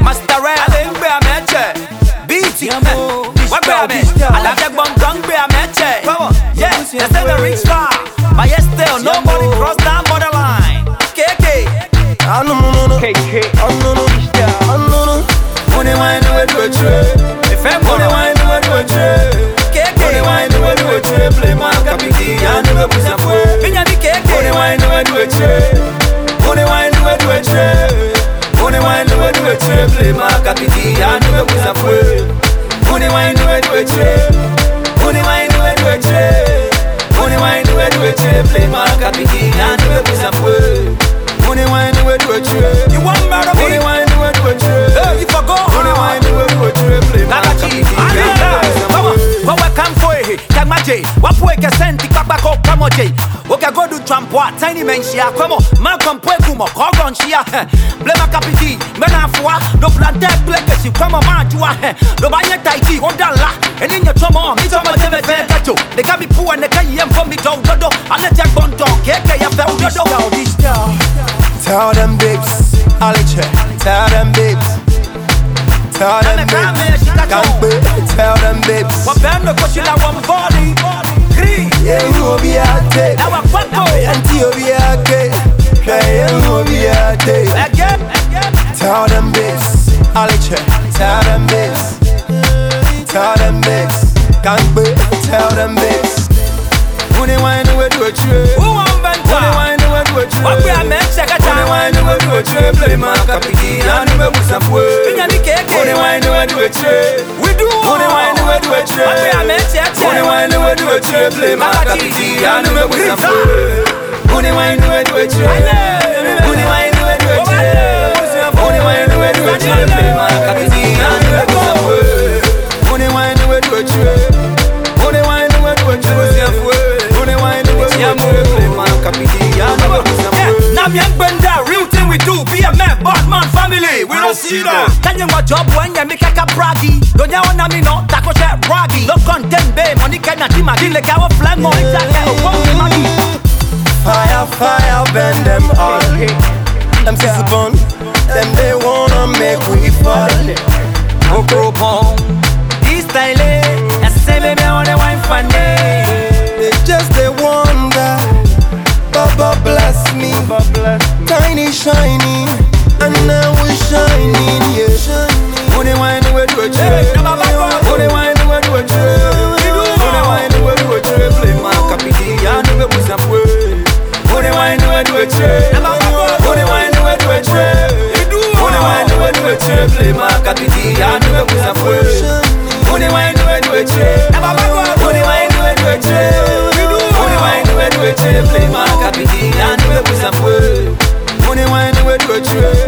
master rẹ ale ame ẹchẹ beat wagbe ame alajẹ gbọngàn ẹchẹ yes they say the rich far. But yet still nobody cross that borderline. Keke. Anunu, keke anunu, anunu. Money wine we do a trade. ìfẹ́ mọ̀rọ̀ wine we do a trade. keke Money wine we do a trade. Play my capiti and we push a way. bínyẹ̀mí keke Money wine we do a trade. Money wine we do a wine we do a trade. Play my capiti and we push a way. Money wine do trade. Money wine do. Money wine do. Play my capiti and we push a way. Money wine do a trade. you wan marry Money wine trampoa tiny menshia kwemo makompoegumo kogonshia blema kapiti menafua do plante plekesi kwemo majua dobanye taiti odala eninye tomo mitomo tevefe kajo nekabi puwa nekayie mfo midoudodo aletia gbonto keke yafe udodo Tell them babes, check. Tell them babes. Tell them babes. Can't wait. Tell them babes. wapendo koshila wamboli be a day. Yeah, you will be a day. again Tell them I'll check. Tell them babes. Tell them. Can't wait. Tell them babes. Money wine we do a trade. who want benta Money wine we do a trade. Wagbe ame chekata. Money wine we do a trade. Play my capiti and we push a way. Binyami keke. Money wine we do a trade. Wine we do a trade. Play my capiti and we chat braggy. No content, babe. Money can not team. Dile kawa flag mo. Exactly. Oh, oh, Maggie. Fire, fire, bend them all. Them bun, them wine we do a trade. Now Baba God. Money wine we do a trade. Money wine we do a trade. Play my capiti and we push up way. Money wine we do a trade.